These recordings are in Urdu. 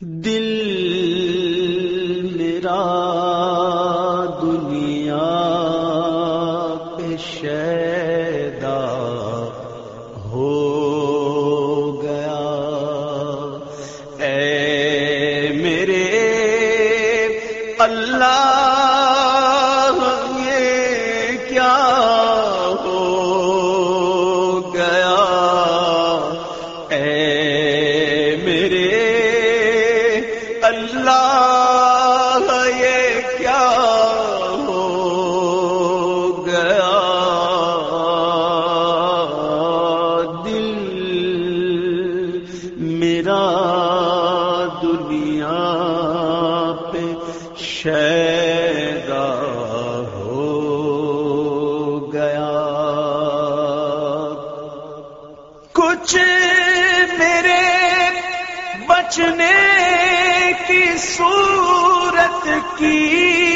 دل میرا دنیا پہ شیدا ہو گیا۔ اے میرے اللہ کیا ہو گیا؟ اے میرے میرا دنیا پہ شیدا ہو گیا۔ کچھ میرے بچنے کی صورت کی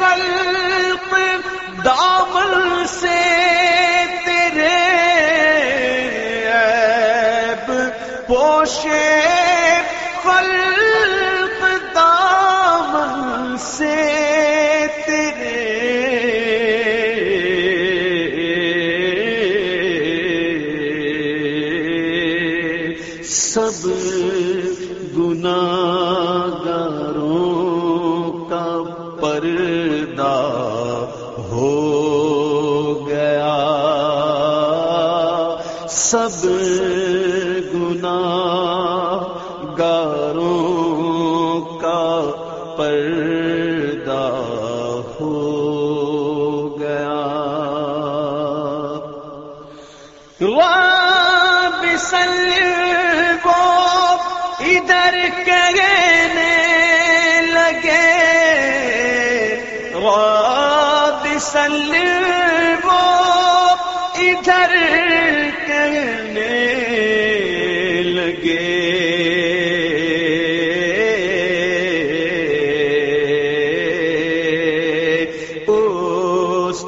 خلق دامن سے پوشے پردہ ہو گیا۔ سب گنا گاروں کا پردہ ہو گیا۔ بسل کو ادھر کہنے بسل کو ادھر کہنے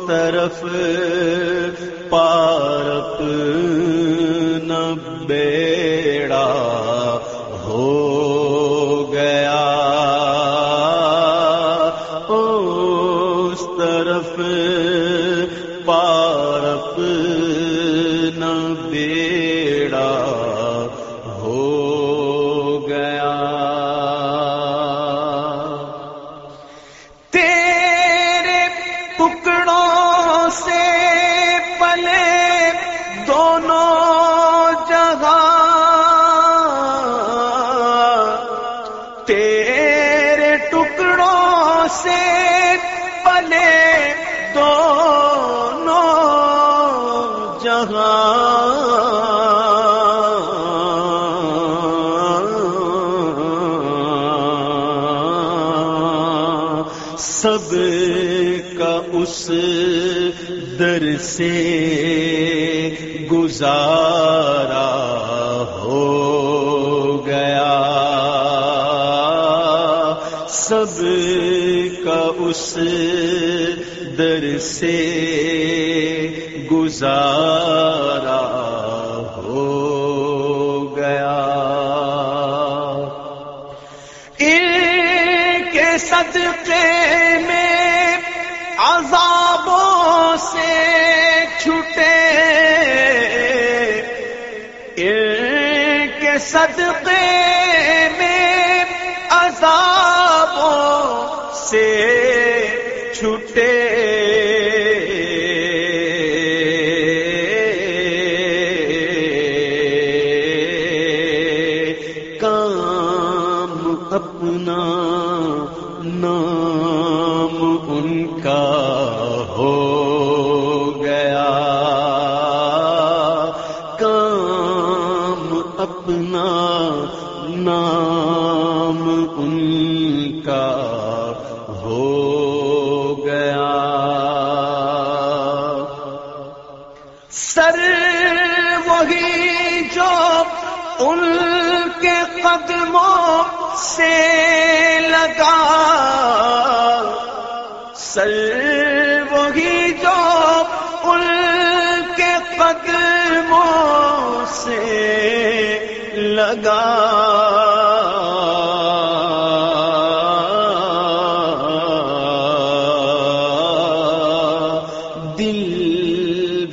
طرف پارپ سے پلے دونوں جہاں سب کا اس در سے گزارا سب کا اس در سے گزارا ہو گیا۔ کے صدقے میں عذابوں سے چھٹے۔ کے صدقے میں عذابوں سے چھٹے۔ کام اپنا نام ان کا ہو گیا۔ کام اپنا نام سر وہی جو ان کے قدموں سے لگا۔ سر وہی جو ان کے قدموں سے لگا۔ دل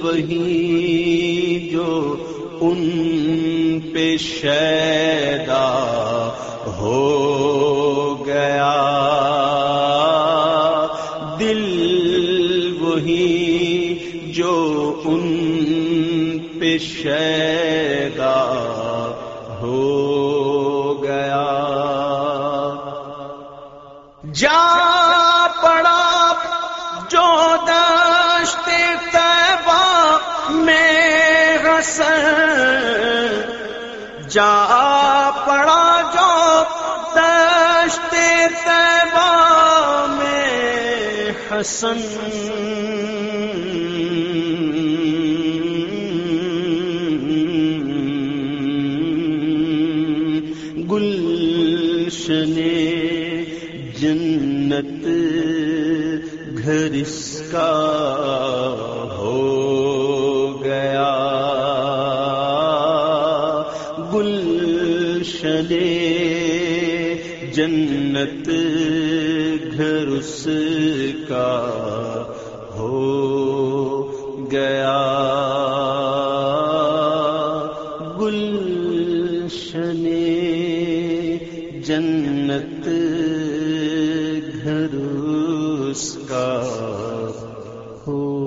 وہی جو ان پہ شیدا ہو گیا۔ دل وہی جو ان پہ شیدا ہو گیا۔ جا پڑا جو دشت تیبا میں رسن جا پڑا جو دشت تیبا میں حسن۔ گلشن جنت گھر اس کا ہو۔ گلشن جنت گھر اس کا ہو گیا۔ گلشن جنت گھر اس کا ہو